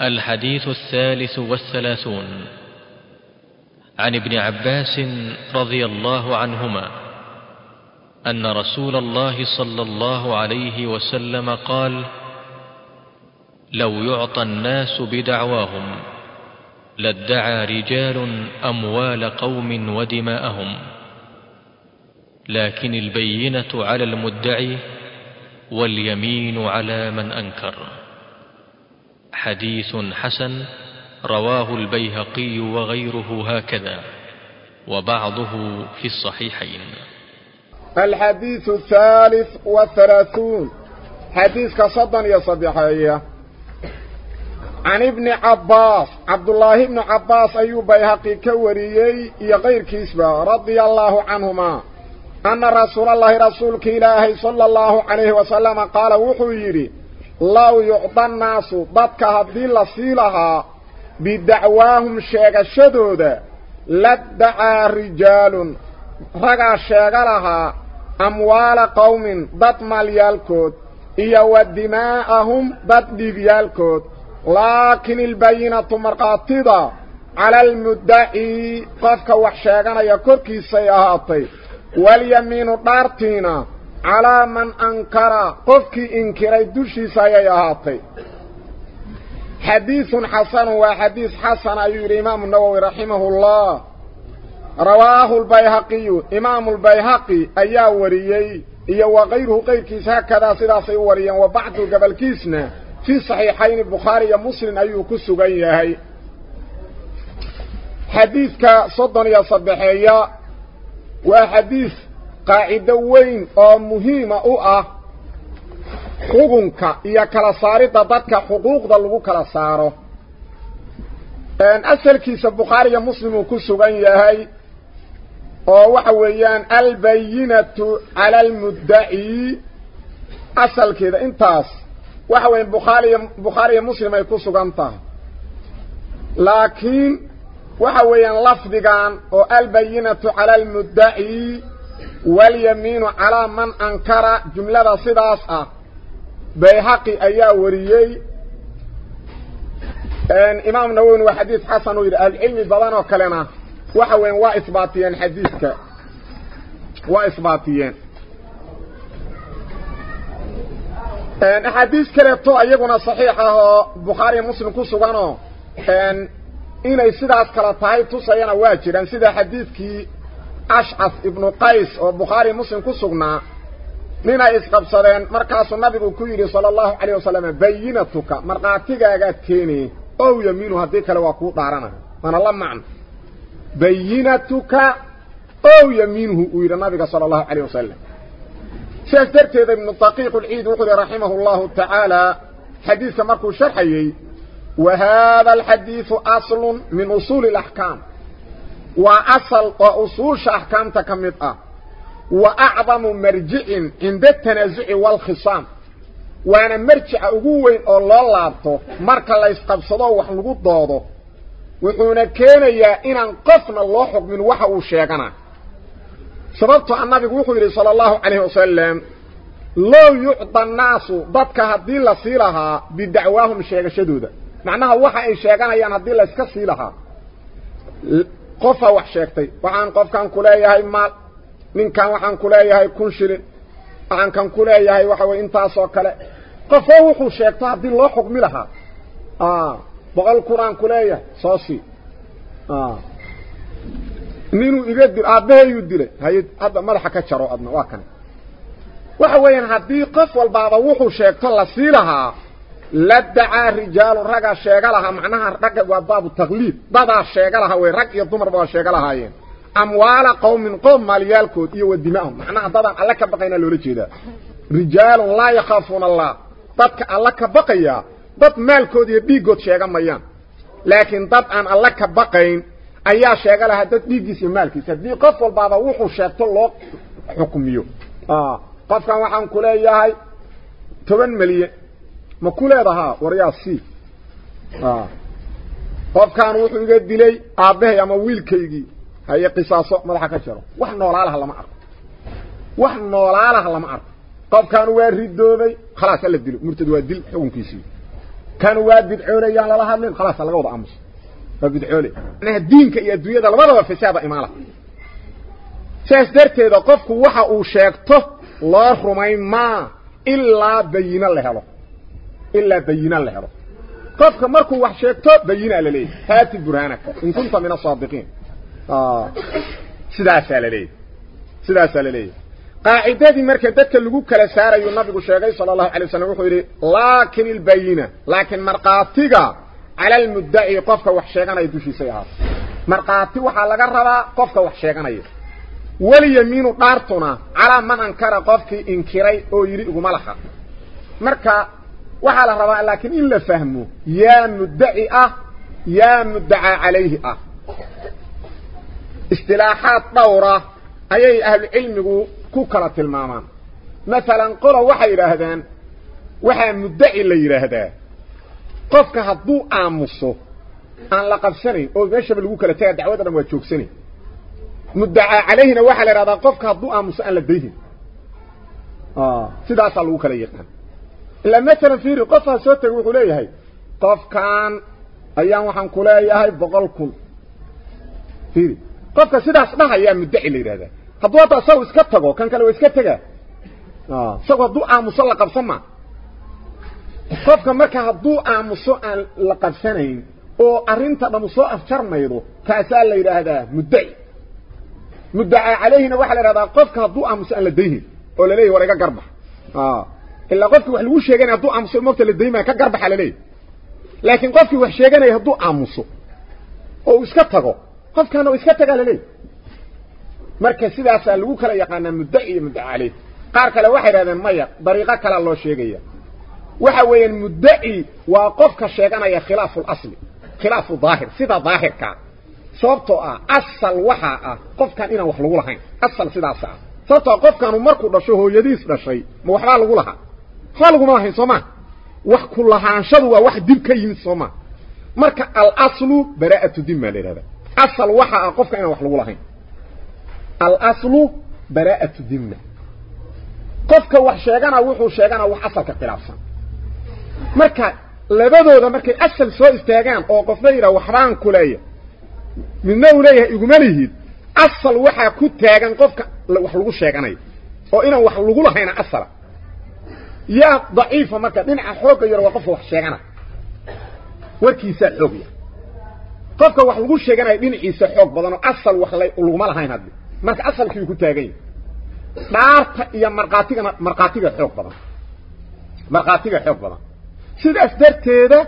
الحديث الثالث والثلاثون. عن ابن عباس رضي الله عنهما أن رسول الله صلى الله عليه وسلم قال لو يعطى الناس بدعواهم لادعى رجال أموال قوم ودماءهم. لكن البينة على المدعي واليمين على من أنكر. حديث حسن رواه البيهقي وغيره هكذا وبعضه في الصحيحين. الحديث الثالث والثلاثون. حديث كصدن يصدحيه عن ابن عباس عبد الله بن عباس أيوب بيهقي كوريي غير كيسبة رضي الله عنهما أن رسول الله رسولك إلهي صلى الله عليه وسلم قال لو يعطى الناس ضدك هدي لصيلها بدعواهم شيغ الشدود لدعى رجال. رقا شيغ لها أموال قوم ضد ماليالكود إيا ودماءهم ضد ديبيالكود لكن البينة على من أنكر. قفك إنكري دوشي سيهاتي حديث حسن وحديث حسن أيها الإمام النووي رحمه الله. رواه البيهقي. إمام البيهقي أيها وريي. إيا وغيره غير كيس هكذا سلاسي وريا. وبعض قبل كيسنا. في صحيحين البخاري ومسلم أيها كسوغن يهي. حديثك صدن يا قاعدة وين؟ أو مهمة أو حقنك إيا كلا ساري ضدك حقوق ضلقو كلا ساره أن أسأل كيس البخاري ومسلم كسوغن يهي وحويان البينة على المدعي. أسأل كذا انتاس. وحوين بخاري بخاري مسلم sugan tahay laakiin waxa weeyaan lafdigan oo albayinatu ala almudda'i واليمين على من أنكر جملة صداسة آه. بيحق أي وريي. إن إمام نووي وحديث حسن إلى العلم بدانو كلنا وحا وين وا اثباتيان حديثك. وا اثباتيان إن حديث كرهتو ايغونا صحيحه آه. بوخاري ومسلم كو سوغانو إن إني سداس كلا تاي تو سينا واجيران سدا حديثكي أشعث ابن قيس وبخاري مسلم كسوغنا نينا إسقبصدين مركز النبي كيري صلى الله عليه وسلم بينتك مرقاتك أغاد كيني أو يمينو هديك لواكو دارنا من الله معنا بينتك أو يمينه ويرى النبي صلى الله عليه وسلم شيخ درتيد ابن الطقيق العيد وقل رحمه الله تعالى حديث مركو شرحيي وهذا الحديث أصل من أصول الأحكام وأصل وأصوش أحكامتا كمدأ وأعظم مرجع عند التنزع والخصام. وأنا مرجع أقوين الله لابتو. مارك الله يستبصده وحلقه الضوضه وحونا كان يا إن انقفنا الله من وحاو الشيكنا سببت عن نبي قوله صلى الله عليه وسلم لو يعطى الناس ضدك هدين لصيلها بدعواهم الشيكة شدودة. معناها وحا إن شيكنا يعني هدين لسك صيلها قفا وحشيكتي وعن قف كان كلاي هاي مال. من كان وحان كلاي هاي كنشل وعن كان كلاي هاي وحو انتا سوكلا قفا وحو شيكتا عبد الله حكم لها. آه. بغى القرآن كلاي صاصي آه. منو يقدر عبده يدل هاي عبد مرحة كتشارو عبنا واكنا. وحوين هاي قف والبعض وحو شيكتا لسي لها la dacaa rijaalu raggaa sheega lahaa macnaha ragga waa baabu takliid dadaa sheega lahaa wey rag iyo dumarba waa sheega lahaayeen amwaala qowmin qowm maalyaalkood iyo wa dimaahum macnaha dadaan alle ka baqaynaa loola jeedaa rijaalun laa yakhaafuuna allah dadka alle ka baqayaa dad maalkood iyo dhiiggood sheega mayaan laakiin dad aan alle ka baqayn ayaa sheega lahaa dad dhiiggiisa iyo maalkiisa haddii qof walbaaba wuxuu sheegto loo xukmiyo qofkan waxaan ku leeyahay toban milyan ma ku leedahaa waryaa c qofkan wuxuu iga dilay aabbahay ama wiilkaygii haye qisaaso madaxa ka jaro wax noolaalaha lama arko wax noolaalaha lama arko qofkan waa ridoobay khalaas la dilo murtad waa dil xukunkiisii kan waa bidcoonayaan lala hadlin khalaas laga wada aamuso waa bidcoole macnaha diinka iyo adduunyada labadaba fasaada imaala saas darteeda qofku waxa uu sheegto loo rumayn maa ilaa bayino la helo إلا بينا لحره قفك مركو وحشيكتو بينا لليه هاتي برهانك. إن كنت من الصادقين. سداسة سيدا سداسة لليه قاعدة دي مركة دكا لقوك لسارة ينبغو شاقي صلى الله عليه وسلم وخيري لكن البينا لكن مرقاتيقا على المدعي قفك وحشيكنا يدوشي سيهاس مرقاتي وحالك الربا قفك وحشيكنا يدوشي. ولي يمين قارتنا على من أنكر قفك إنكري أو يريق ملحا مركة وحال الرباء لكن إلا فهموا يا مدعي أه يا مدعى عليه أه. استلاحات طورة أي أهل العلم كوكرة الماما. مثلا قرى وحي رهدان وحي مدعي اللي رهدان. قفك هدو آمسو أن لقب سنين أو بيشب الوكرة تاع دعوة رموتشوك سنين مدعى عليهنا وحي رهدان قفك هدو آمسو أن لديهن. آه سيداسة الوكرة يقنان إلا مثلا في رقفها سواتك وحولي إيه هاي؟ قف كان أيام وحن كولي إيه هاي؟ بغل كل. فيري قف كان سيدا أصبح أيام مدعي لي هذا. قد وضع سو اسكتك وكان كان اسكتك سو قد دو عمو صلى قب صمع قف كان مركا قد دوء صلى لقب سنين. أو أرنت عمو صلى افتر ميرو فأسأل لي هذا مدعي. مدعي عليه نوح لرادا قف كان قد دوء عمو صلى لديه. أولا ليه ورقا قربح آه. إلا قفك وحلو شيغان يهدو عمسو الموتى للديمة كقرب حلالي. لكن قفك وحشيغان يهدو عمسو أو اسكتغو قفك أنا اسكتغ حلالي مركز سيدا سألوك لأي قانا مدعي مدعالي قارك لوحيد هذا المية بريغاك لالله شيغي وحوي المدعي وقفك الشيغان يهد خلاف الأصلي خلاف الظاهر. سيدة ظاهر كان sabto ah asal waxa ah qofkan inaan wax lagu lahayn asal sidaas ah sabto qofkan markuu dhasho hooyadiis dhashay ma waxa lagu lahaa waxbaa laguma lahayn soo ma wax ku lahaanshadu waa wax dib ka yimid soo ma marka alaslu baraa'atu dimmaa la yidhahda asal waxa ah qofka inaan wax lagu lahayn alaslu baraa'atu dimma qofka wax sheegana wuxuu sheeganaa wax asalka khilaafsan marka labadooda markay asal soo istaagaan oo qofna yidhaha waxbaan ku leeya midna uu leeyahay iguma lihid asal waxaa ku taagan qofka wax lagu sheeganayo oo inaan wax lagu lahayna asala يا ضعيفة مركة من حوك يروقف وح شيغانا. وكيسا حوك قفك وح يقول شيغانا من عيسا حوك بضانو. أصل وخلي اللغم لهين هذي مركة أصل كي يكون تاقين مارتا يا مرقاتيك مرقاتيك حوك بضان. مرقاتيك حوك بضان. سيد أسدار تيدا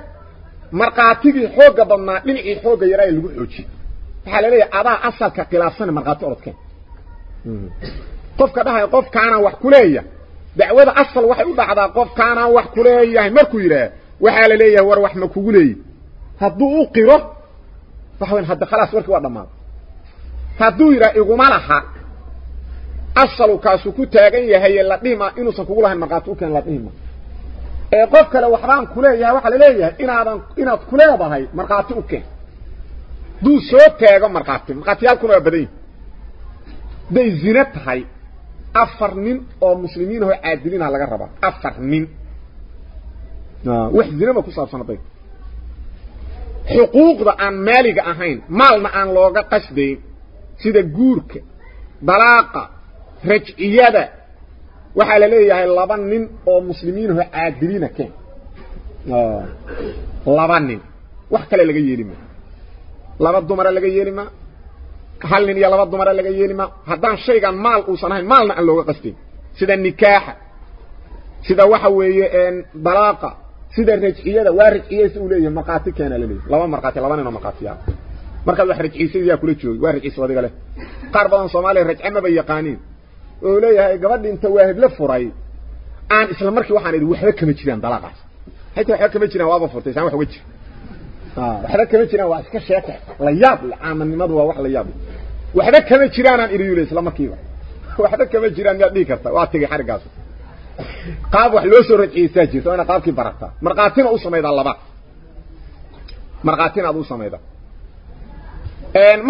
مرقاتيك حوك بضان من عي حوك يرأي اللغو حوكي فحال إليا أبا أصل كقلاسان مرقاتي أردكين قفك بها يقفك أنا وح كلية. Dacwada asal waxay u dhacdaa qofkaanaan wax ku leeyahay markuu yidhaah waxaa la leeyahay war wax ma kugu leeyi hadduu u qiro waxa weyn hadda khalaas warkii waa dhammaaday hadduu yidhaha iguma laha asalu kaasuu ku taagan yahay la dhihima inuusan kugu lahayn markhaati u keen la dhihima ee qof kale waxbaan ku leeyahay waxaa la leeyahay inaadan inaad ku leedahay markhaati u keen hadduu soo taago markhaati markhaatiyaalkuna waa badan yihi hadday zine tahay afar nin oo muslimiin ahoo caadiliina laga rabaa. Afar nin. Wax zinaba ku saabsan hadday xuquuqda aan maaliga ahayn maalna aan looga qasdayn sida guurka dalaaqa rajciyada waxaa la leeyahay laba nin oo muslimiin ahoo caadiliina keen. Laba nin. Wax kale laga yeeli ma. Laba dumara laga yeeli ma hal nin iyo laba dumara laga yeeli ma haddaan shaygan maal uusan ahayn maalna aan looga qasdayn sida nikaaxa sida waxa weeye dalaaqa sida rajciyada waa rajciyeysa uu leeyahay markhaati keena la leeyahay laba markhaati laba nin oo markhaatiyaa markaad wax rajciisay yaa kula joogi waa rajciisa adiga leh qaar badan soomaaliya rajce maba yaqaaniin oo leeyahay gabadhi inta waahidla furay aan isla markii waxaan idhi waxba kama jiraan dalaaqaas hayta waxba kama jiraan waaba furtay saan wax uga jira waxba kama jiraan waa iska sheeka la yaab caamanimadu waa wax la yaab waxba kama jiraanaan idhi yule isla markiiba waxba kama jiraan miyaad dhihi karta waa tegey xariggaas qaab wax loo soo rajciyeysaa jirta waa ina qaabkii barataa markhaatina u samaydaa laba markhaatina ad u samaydaa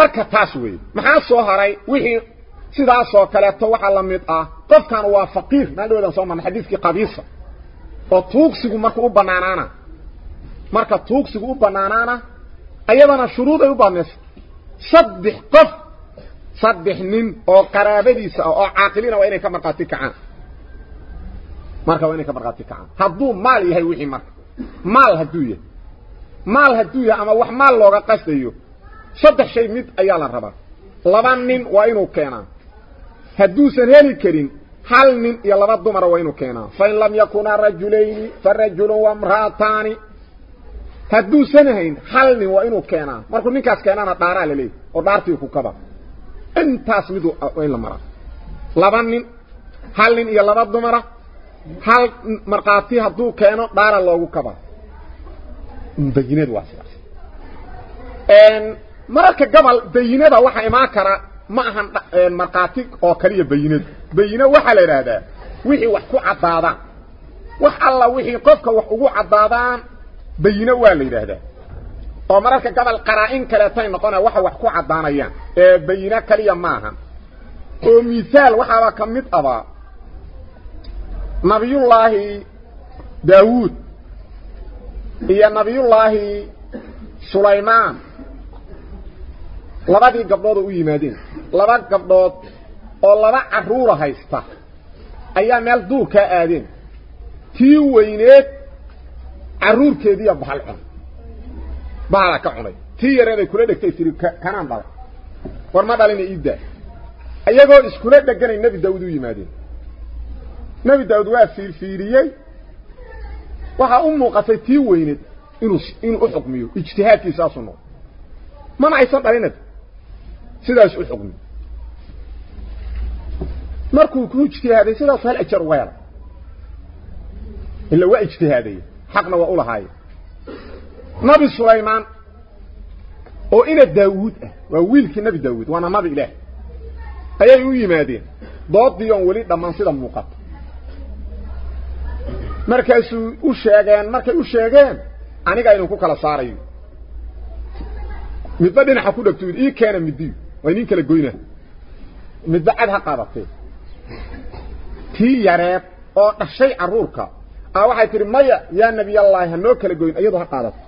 marka taas weeye maxaa soo haray wixii sidaasoo kaleeto waxaa la mid ah qofkan waa faqiir maa dhawdan soo marna xadiiskii qabiisa oo tuugsigu marka u banaanaana marka tuugsigu u banaanaana ayadana shuruuday u baanaysa saddex qof saddex nin oo qaraabadiisa ah oo caaqilina waa inay ka marqaati kacaan marka waa inay ka marqaati kacaan hadduu maal yahay wixii marka maal hadduu yahay maal hadduu yahay ama wax maal looga qastayo saddex shay mid ayaa la rabaa laba nin waa inuu keenaa hadduusan heli karin hal nin iyo laba dumara waa inuu keenaa fain lam yakunaa rajulayni farajulun wamra'ataani hadduusan hayn hal nin waa inuu keenaa markuu ninkaas keenaana dhaaraa laleeyahy oo dhaartii ku kaba intaas midu in la maraa laba nin hal nin iyo laba dumara hal markhaati hadduu keeno dhaara loogu kaba bayinadu waa sidaas mararka gobol bayinada waxaa imaan kara ma ahan markhaati oo kaliya bayinadu bayine waxaa la idhaahdaa wixii wax ku caddaadaan wax alla wixii qofka wax ugu caddaadaan بينه والليرهده أو مركه قبل قرائن كلاتين نقنا وحا وح كو عدانيان اي بينه كليا ماها. أو مثال وحا با كميد أبا. نبي الله داوود يا نبي الله سليمان. لبا دي قبضود أو يمادين لبا قبضود أو لبا عرورة هيستا ايا ميل دوكا اادين تي وينيت carruurkeediiya bahal cun bahala ka cunay tii yareeday kula dhegtay tiri kanaan dhalay war ma dhalina iiddaa iyagoo iskula dheganay nebi daawud u yimaadeen nebi daawud waa fiirfiiriyey waxaa u muuqatay tii weyneed inuu inuu u xukmiyo ijtihaadkiisaasuu noqo mana aysan dhalinad sidaas u xukmi markuu ku ijtihaaday sidaas hal ajar hela ila waa ijtihaadaya ah nabi daawuud waana nabi ilaah ayay u yimaadeen doodii oon weli dhammaan sida muuqato markaasuu u sheegeen markay u sheegeen aniga idin ku kala saarayo midba dhinaca ku dhegto ii keena midiyo waa idin kala goyna midba cad ha qaadatee tii yareed oo dhashay carruurka a waxay tihi maya yaa nebiyallaahi ha noo kala goyn iyadoo ha qaadato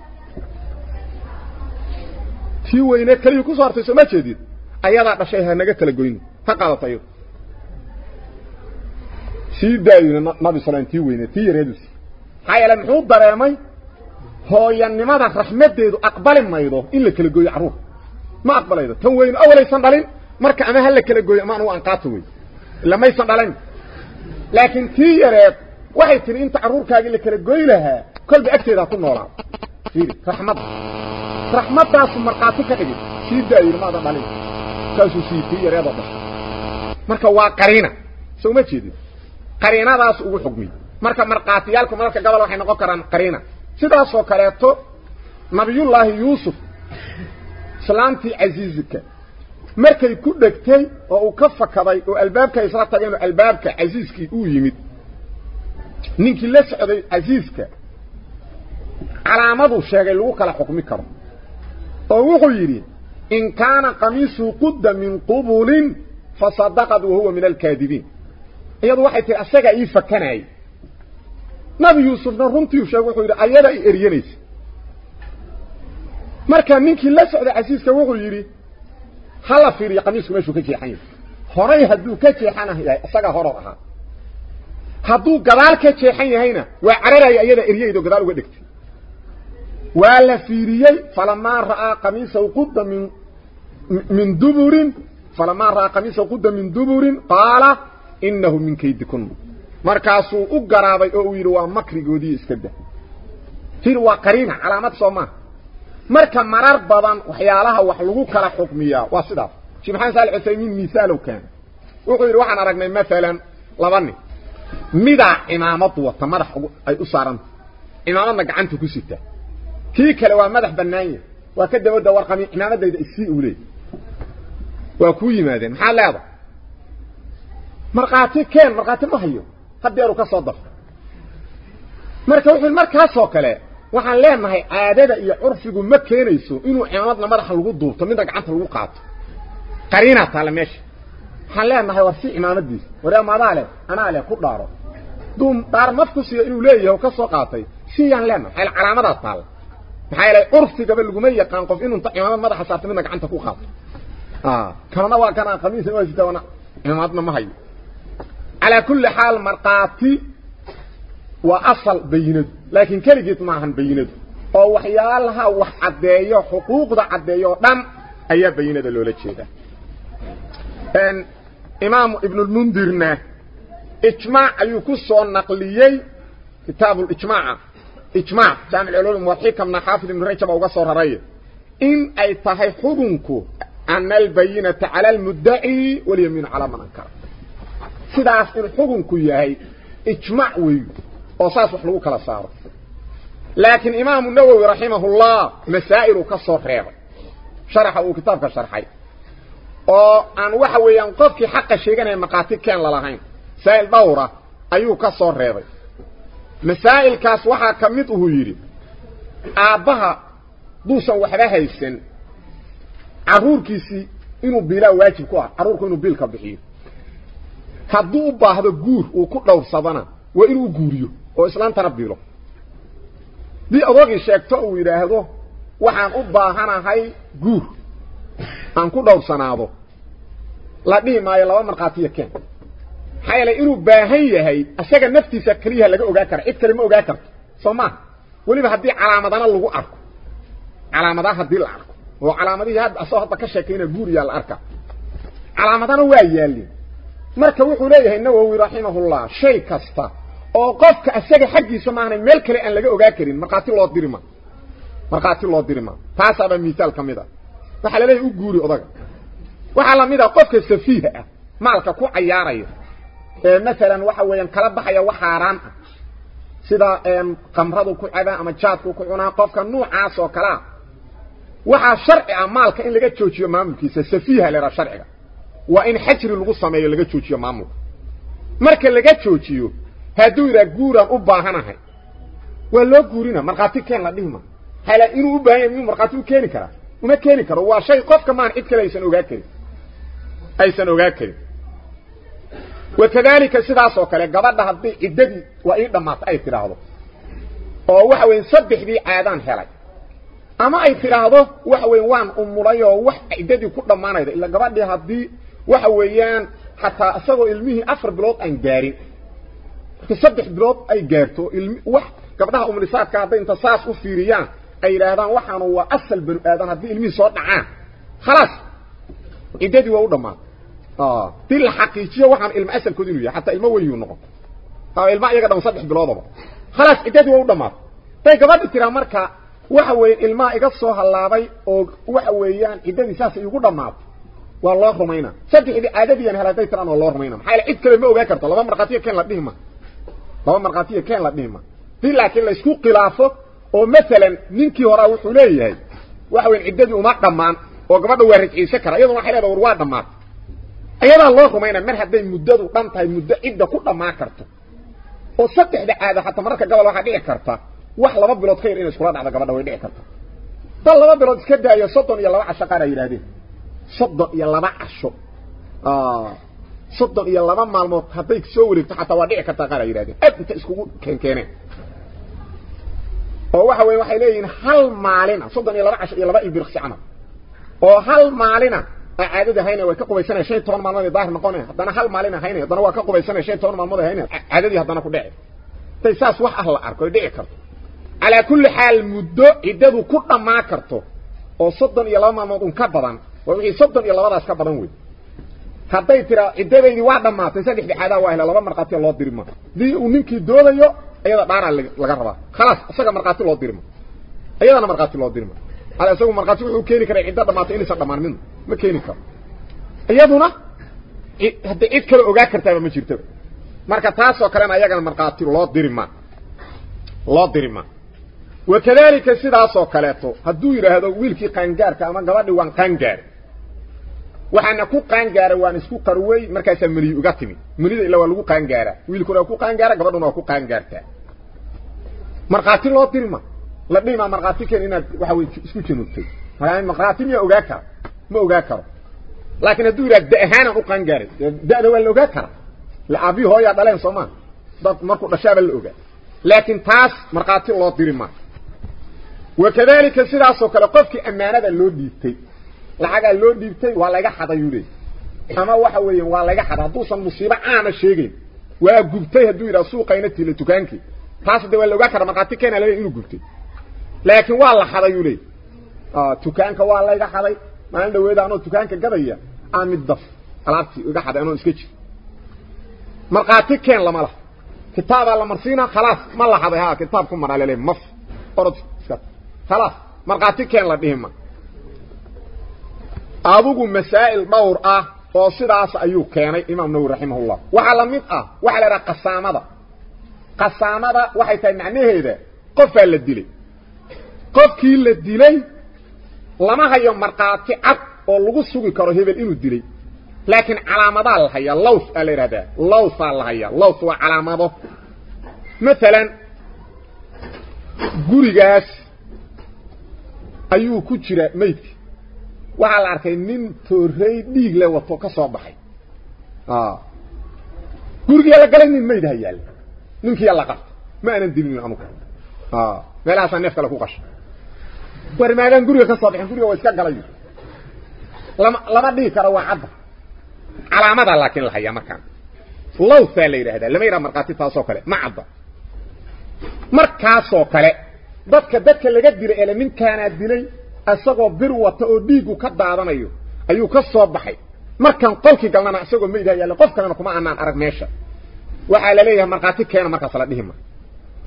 tii weyne keliyii ku soo hartay soo ma jeedid ayadaa dhashay ha naga kala goyno ha qaadato iyado sii daayina nabi sulaim tii weyne tii yareedus maxaa yeele muxuu dareemay hooyanimada raxmaddeedu aqbali maydo in la kala gooyo carruur ma aqbalaydo tan weynu awalaysan dhalin marka ama ha la kala gooyo ama anugu anqaato wey ila maysan dhalayn laakiin tii yareed waxay tihi inta carruurkaagii la kala goy lahaa kolba agteeda ku noolaado fiiri raxmadda raxmaddaasu markhaati ka dhigay sii daayina maadan dhalin saasuu sii tii yareedoo dhashay marka waa qariina soo ma jeedin qariinadaas ugu xugmiyey marka markhaatiyaalku mararka gobol waxay noqon karaan qariina sidaasoo kaleeto nabiyullaahi yuusuf islaantii casiizka markay ku dhegtay oo uu ka fakaday oo albaabka isla tageen oo albaabka casiiskii uu yimid ninkii la socday casiiska calaamaduu sheegay lagu kala xukmi karo oo wuxuu yidhi in kaana qamiisuu qudda min qubulin fasadaqad wahuwa min alkaadibiin iyadu waxay tihi asagaa ii fakanayay nabi yuusufna runtii sheeg wuxuu yidhi ayada i eryanaysa marka ninkii la socday casiiska wuxuu yidhi hala fiiriyo qamiisku meeshuu ka jeexan yahay horay hadduu ka jeexan yahay isagaa horor ahaa hadduu gadaal ka jeexan yahayna waa cararaya iyada eryaydo gadaal uga dhegtay waa la fiiriyey falamaa ra'aa qamiisahu qudda min min duburin falamaa ra'aa qamiisahu qudda min duburin qaala inahu min kaydikun markaasuu u garaabay oo uu yidhi waa makrigoodii iska dah fir waa qariina calaamad soo maaha marka marar badan waxyaalaha wax lagu kala xukmiyaa waa sidaas sheekh maxamed saali cusaymiin misaalow kaana wuxuu yidhi waxaan aragnay maalan laba nin مدع امامته وتمرح اي اسارن امامه مقعنته كسيته كي كلا وا مدح بنايه وكده ودا ورقمي امامته ايسي اولي واكو يمادن حاله مرقاتي كان مرقاتي مهيو قديرو كسودف مركه وحي المركه سو كلي waxaan leenahay aadada iyo urfigu ma keenayso inuu ciimadna madaxa lagu duubto mid gacanta lagu qaato. Qariina taa la meesha. Waxaan leenahay war si cimaamadiisa war amadaa leh anaa leh ku dhaaro duu dhaar maf ku siiyo inuu leeyahay oo ka soo qaatay siyaan leenahay xayl calaamadaas taalla maxaa yeelay curfigaba laguma yaqaan qof inuu inta cimaamad madaxa saarto midna gacanta ku qaato kanana waa kana khamiisa waa sita wana cimamadna ma hayo calaa kulli xaal markhaati waa asal bayinadu laakiin keligeed ma ahan bayinadu oo waxyaalaha wax caddeeyo xuquuqda caddeeyo o dhan ayaa bayinada loola jeedaa إمام ابن المندرنا إجماع يكسو النقليي كتاب الإجماع. إجماع. جامع العلوم الموحيكا من حافظ من رجب وغسر هرية. إن أي تهي حبنكو أن البينة على المدعي واليمين على من منكر سيدا أفضل حبنكو ياهي. إجماع وي. أصاص وحلوك لصار لكن إمام النووي رحمه الله مسائل وكسر خير. شرحه كتاب شرحه oo aan waxa weeyaan qofkii xaqa sheeganaya maqaati keen lalahayn masaa'il dhowra ayuu ka soo reebay. Masaa'ilkaas waxaa ka mid uhuu yidhi aabbaha duusan waxba haysan. Carruurkiisii inuu biilaa waajib ku ah. Carruurku inuu biilka bixiyo. Hadduu u baahdo guur uu ku dhowrsadana waa inuu guuriyo oo islaantana biilo. Dii adoogii sheegto uu yidhaahdo waxaan u baahanahay guur. Aan ku dhowrsanaado la dhihi maayo laba markhaatiyo keen maxaa yeelay inuu baahan yahay isaga naftiisa keliyaha laga ogaa kara cid kale ma ogaa karto soo maa weliba haddii calaamadana lagu arko calaamadaha haddii la arko oo calaamadihii hadda asoo hadda ka sheekayna guuriyaa la arka calaamadana waa yaalin marka wuxuu leeyahay nawowi raximahullah shay kasta oo qofka isaga xaggiisa maahna meel kale aan laga ogaa karin markhaati loo diri ma markhaati loo diri ma taasaaba misaal ka mid a waxaa laleeyahay u guuri odaga waxaa lamid a qofka safiiha ah maalka ku cayaaraya ee maalan waxa weeyaan kala baxaya wax xaaraan ah sida qamradu ku cabaa ama jaadku ku cunaa qofka nuucaas oo kalea waxaa sharci ah maalka in laga joojiyo maamulkiisa safiiha leeraa sharciga waa in xajri lagu sameeyo laga joojiyo maamulka marka laga joojiyo hadduu yidhaha guuraan u baahanahay waa loo guurina markhaati keen la dhihima hala inuu u baahan yahay miyuu markhaati u keeni karaa uma keeni karo waa shay qofka maan cid kale aysan ogaa karin aysan ogaa karin wakadalika sidaas oo kale gabadha haddii ciddadii waa ii dhammaato ay tidhaahdo oo waxa weyan saddexdii caadaan helay ama ay tidhaahdo waxa weyan waan umulay oo wax ciddadii ku dhammaanayda ila gabadhii haddii waxa weeyaan xataa isagoo ilmihii afar bilood aan gaarin marka saddex bilood ay gaarto ilmi wax gabdhaha umulisaadka hadday inta saas u fiiriyaan ay yidhaahdaan waxaanu waa asal banu aadan haddii ilmihii soo dhacaan khalaas ciddadii waa u dhammaatay dii la xaqiijiyo waxaan ilmo asalkooda inuu yahay xataa ilmo weyuu noqon ilmo iyaga dham saddex biloodaba khalaas ciddadii waa u dhammaatay day gabadhi tiraa marka waxa weeyaan ilmaha iga soo hallaabay oo waxa weeyaan ciddadii saasay igu dhammaatay waa loo rumaynaa saddexdii caadadiian helay hadday tiraan waa loo rumayna maxaa yaele cid kale ma ogaa karto laba markhaatiyo keen la dhihi ma laba markhaatiyo keen la dhihi ma dii laakiin la isku khilaafo oo maalan ninkii horaa wuxuu leeyahay waxa weyan ciddadii uma dhammaan oo gabadha waa rajciise kara iyaduna waxay leedahay war waa dhammaatay ayadaa loo rumaynaa mar hadday muddadu dhan tahay muddo cidda ku dhammaan karto oo saddexda caada xataa mararka gobol waxaa dhici karta wax laba bilood ka yar inay iskula dhacdo gabadha way dhici karta dal laba bilood iska daayo soddon iyo laba casho qaar ay yidhahdeen soddon iyo laba casho soddon iyo laba maalmood hadday soo wareegto xataa waa dhici kartaa qaar ay yidhahdeen aad inta iskugu keenkeeneen oo waxa weeye waxay leeyihiin hal maalina soddon iyo laba casho iyo laba ilbirqsi camal oo hal maalina caadada haynaya way ka qubaysanaya shan toban maalmood daahir noqonaya haddana hal maalina haynaya haddana waa ka qubaysanaya shan toban maalmood ay haynaya caadadii haddana ku dhici tay saas wax ah la arko ay dhici karto calaa kulli xaal muddo ciddadu ku dhammaa karto oo soddon iyo laba maalmood un ka badan waa wixii soddon iyo labadaas ka badan wey hadday tiraa ciddadaydii waa dhammaatay saddexdii caadaa waa hela laba markhaatiya loo diri ma hadii uu ninkii doodayo iyada dhaaraa laga rabaa khalaas isaga markhaati loo dirima iyadana markhaati loo dirima ala isagu markhaati wuxuu keeni karaa ciddo dhamaatay inaysan dhamaan midna ma keeni karo iyaduna hadda cid kale ogaa kartaaba ma jirtaba marka taasoo kalena ayagana markhaati loo diri ma loo diri ma wakadalika sidaasoo kaleeto hadduu yidhaahdo wiilkii qaangaarka ama gabadhii waan qaangaaray waxaana ku qaangaaray waan isku qarwey markaasaa meliyi uga timid melida ila waa lagu qaangaaraa wiilkuna waa ku qaangaara gabadhuna waa ku qaangaartaa markhaati loo diri ma la dhihi maa markhaati keen inaad waxa wey isku januubtay markhaati miyaa ogaa kara ما أغاكره لكن الدورة دأهانا أقان قارد دأنا وين أغاكره لأبي هو يعدلين صمان. مركو نشاب اللي أغاك لكن تاس مرقاتي الله ديري ما. وكذلك سيدا سوكرا قفك أمانة اللون ديبتي لحقا اللون ديبتي والاقا حدا يوري. أما واحوين والاقا حدا دوسا المصيبة عام الشيقين. وقبتيها دورة سوقين التيلة تكانكي. تاس دوين أغاكره مرقاتي كان لأنه قبتي. لكن والله حدا يوري. آه، تكانك والاقا حدا يوري maalin dhaweeda anoo dukaanka gadaya aa mid daf alaabtii iga xaday anoo iska jir markhaati keen lama laha kitaabaa la marsiina khalaas ma la xaday ha kitaab ku maraa laleey maf orod iska khalaas markhaati keen la dhihima adigu masaa'il dhowr ah oo sidaas ayuu keenay imaam nawawi raximahullah waxaa la mid ah waxaa la idhaha qasaamada qasaamada waxay tahay macnaheeda qofaa la dilay qofkii la dilay lama hayo markhaati cad oo lagu sugi karo hebel inuu dilay laakiin calaamadaa la hayaa lows aa la yidhahdaa lowsaa la hayaa lows waa calaamado maalan gurigaas ayuu ku jira maydka waxaa la arkay nin toorey dhiig le wato ka soo baxay gurigiyaa la galay nin mayd ha yaalla ninkiiyaa la qabta ma aanan dilin anugu meelahaasaa neef kale ku qashay war maadaan guriga ka soo baxin guriga waa iska galay lama lama dhihi karo waa cadda calaamadaa laakiin la hayaa markaan lowsaa la yidhaahdaa lama yidhaha markhaati taasoo kale ma cadda markaasoo kale dadka dadka laga dilay ele ninkaanaa dilay isagoo bir wata oo dhiigu ka daadanayo ayuu ka soo baxay markaan qolkii galnana isagoo maydha yaalla qof kalena kuma anaan arag meesha waxaa la leeyahay markhaati keena markaas la dhihi ma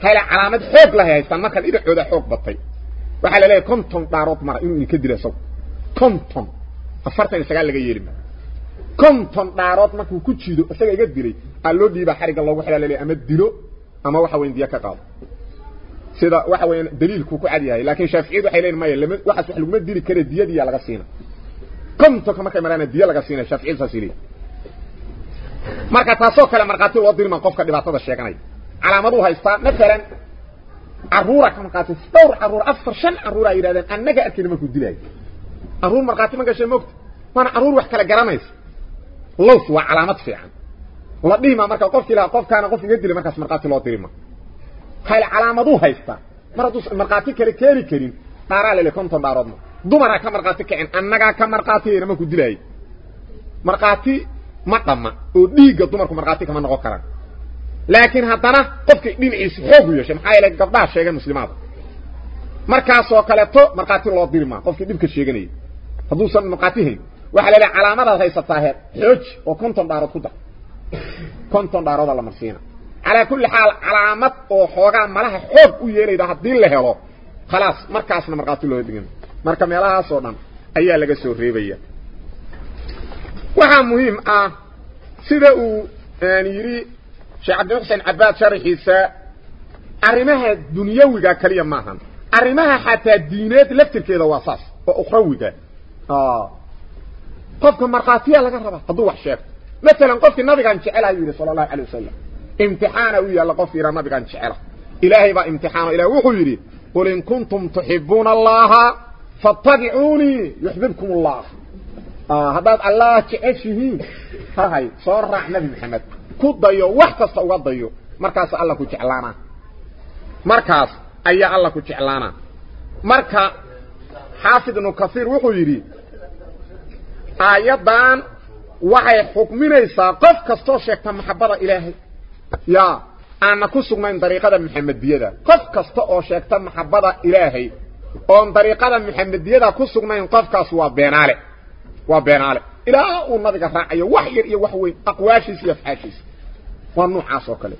hayla calaamad xoog lahay haystaan markaan idhacooda xoog batay waxaa la leeyahay konton dhaarood mara inuu idinka dilo isagu konton afartan iyo sagaal laga yeeli ma konton dhaarood markuu ku jiido isaga iga dilay aa loo dhiibaa xarigga loogu laleeyahay ama dilo ama waxa weyn diya ka qaado sida waxa weeyaan daliilku ku cad yahay laakiin shaafiiciyadu waxay leeyihiin maya lama waxaas wax laguma dili kare diyadiya laga siina kontonka markay marana diya laga siina shaafiiciyadu saas leeyihin marka taasoo kale markhaati loo dirma qofka dhibaatada sheeganaya calaamaduu haystaa maalan caruura ka markhaati dhowr caruur afar shan caruur ay yidhahdeen annaga arkayna markuu dilaayo caruur markhaati ma gashay moogta waana caruur wax kala garanaysa lows waa calaamad fiican la dhihima marka qofkii lahaa qofkaana qof iga dilay markaas markhaati loo dirima hayl calaamaduu haystaa mar hadduu markhaati kale keeni karin dhaaraa lele konton dhaaroodma dumaraa ka markhaati kacin annagaa ka markhaatiyayna markuu dilaayay markhaati ma dhamma oo dhiigga dumarku markhaati kama noqon karaan لكن هدنا قفك دين إيس حوق يوشي محايا لك قفداء الشيغة المسلمات مركز وقالتو مركاتي الله دير ما قفك دين كتشيغة نيه فدوسا من مقاتيهين وحالي لي علامة الغيسة الطاهر حج. وكنتم دارو تودا كنتم دارو دالا مرسينا. على كل حال علامة وحوغا مالها حوق ويالي ده الدين له خلاص مركز مركاتي الله دين مركز ميلاها صورنا إيه لك سوري بي وحا مهم آه سيدة آه، يعني يري شيخ عبد المحسن عباد شرحيسا ارمها دنيويغا كليا ماهان ارمها حتى الدينات لفتر كيدا واساس واخرويغا آه قفك مرقاتية لغا ربا هدو وحشيك مثلا قفك النبي كان شعلا يولي صلى الله عليه وسلم امتحانا ويا لقفك النبي كان شعلا الهي با امتحانا الهي وخيري قل ان كنتم تحبون الله فاتبعوني يحببكم الله آه هذا الله تشعشه هاي صور نبي محمد ku dayo wax kasta uga dayo markaas alla ku jeclaanaa markaas ayaa alla ku jeclaanaa marka xaafid ibnu kasiir wuxuu yidhi aayaddan waxay xukminaysaa qof kastoo sheegta maxabbada ilaahay ya aanna ku sugnayn dariiqada maxamediyada qof kasta oo sheegta maxabbada ilaahay oon dariiqada maxamediyada ku sugnayn qofkaas waa beenaale waa beenaale إلى ونذكر راعي وحير يوحوين أقواشيس يفحاشيس ونوح عصو كلي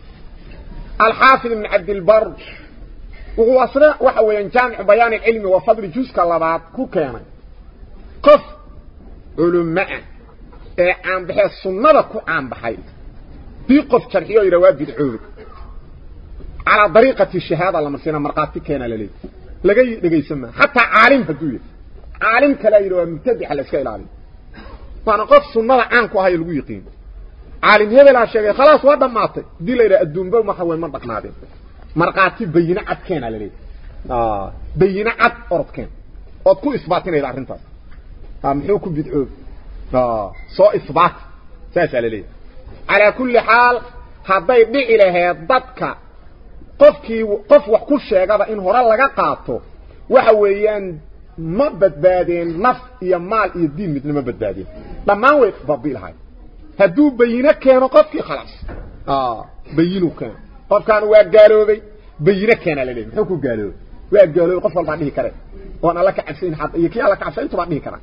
الحاصل من عبد البر وهو أصنع وحوين جامع بيان العلم وفضل جوزك اللبات كو كان قف. علماء إيه عن بحي السنة كو عن بحي بي قف شرحي ويرواب بدعوك على طريقة الشهادة لما سينا مرقاتي كينا للي. لقي لقي سمع. حتى عالم فدوية عالم كلا يروى مبتدح الاسكاء العالم. فانا قف سنة عن كو هي لو يقين عالم هبل اشي خلاص ودا ماته دي ليره ادون بو ما حوين ما دقناده مرقاتي بينه عد كان على لي آه. بينه عد اورد كان. أو كو إثباتين إلى انت فهم هو بيدعو. آه. سو إثبات. ساس على لي على كل حال حبيب دي إلى هاد ددك قفكي قف وحكو شيغه إن هره لا قاطو waxa weeyaan ما بدبادين نف يمال يدين مثل ما بدبادين طما وقف بابيل هاي؟ هدو بينك كانوا قفي خلاص. آه. بينو كان. طب كانوا واق قالوا بي بينك كان لليم حكو قالوا. واق قالوا قفوا بعده كرة. وأنا لك عبسين حط إيه، يكي لك عبسين تبع بيه كرة.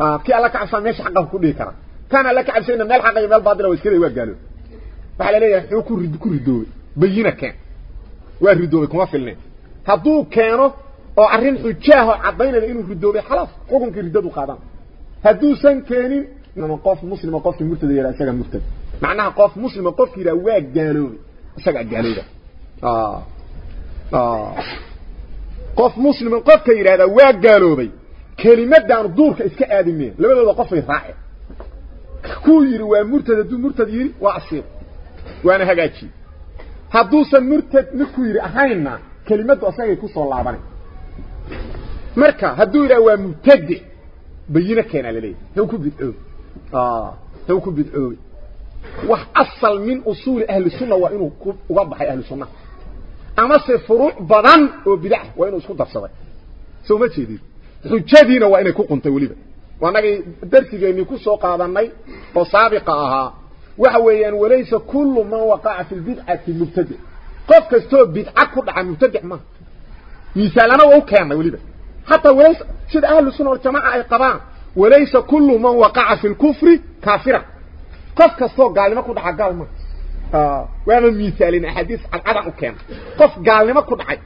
آه كي لك عبسين ميش حقه كله كرة. كان لك عبسين من الحق يمال بادلة ويسكري واق قالوا. فحل لي حكو ردو كردو بينا كان. واردو كما في اللي هدو كانوا oo arrin xujaaho cadaynaya inuu ridoobay xalaas xukunkii ridadu qaadan hadduusan keenin inama qof muslima qofkii murtada yara isaga murtad macnaha qof muslima qofkii yara waa gaaloobay isaga gaalooba ah ah qof muslima qofka yiraahda waa gaaloobay kelimadan duurka iska aadimeen labadooda qof ay raaceen ku yiri waa murtad haduu murtad yiri waa asiir waana hagaaji hadduusan murtad midku yiri ahayna kelimadu asagay ku soo laabanay marka hadduu yidhaha waa mubtadi bayina keena laleeyahy haw ku bidcoobi haw ku bidcoobi wax asal min usuuli ahli sunna waa inuu uga baxay ahli sunnaha ama se furuuc badan oo bidac waa inuu isku darsaday soo ma jeedid xujadiina waa inay ku quntay weliba waanagay darsigeennii ku soo qaadanay oo saabiqa ahaa waxa weeyaan walaysa kullu man waqaca fi lbidcati mubtadic qof kastoo bidca ku dhaca mubtadic maaha miisaalana waa u keennay weliba حتى وليس سيد أهل السنة والجماعة أي قبان وليس كل من وقع في الكفر كافرا. قف كستو قال لما كنت قال ما. آه. وأنا مثالين حديث عن عدع كان قف قال لما كنت حي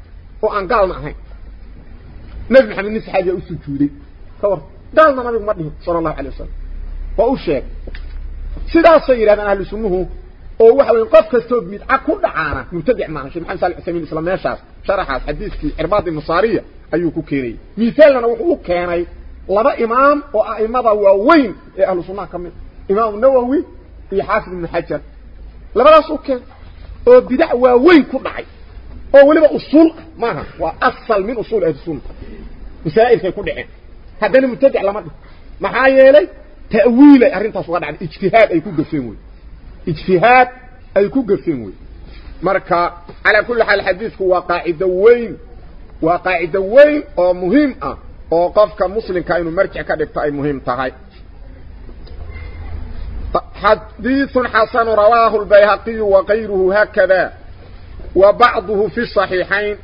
وان قال ما هي نبي محمد نسي حاجة أسجودي كور قالنا نبي مده صلى الله عليه وسلم. وأشيك سيدا سيرا أهل السنة oo waxa weyn qof kasto bidca ku dhacaana mubtadic maaha sheekh maxamed salih ismail islam meeshaas sharaxaas xadiiskii irbaad musariya ayuu ku keenay miisaalna wuxuu keenay laba imaam oo aimada waaweyn ee ahlu sunnaha kamid imaam nawawi iyo xaafid ibn hajar labadaas u keen oo bidc waaweyn ku dhacay oo waliba usul maaha waa asal min usul ahli sunna misaa'ilkay ku dhaceen haddana mubtadic lama dhig maxaa yeelay ta'wiilay arrintaas uga dhacday ijtihaad ay ku gafeen wey اجتهاد أي كو غفين وي مركا على كل حال الحديث هو قاعدة وين؟ وقاعده وين؟ أو مهمه آه. أو قفكه مسلم كاينو مرجع كدغت أي مهم تهاي. حديث حسن رواه البيهقي وغيره هكذا. وبعضه في الصحيحين.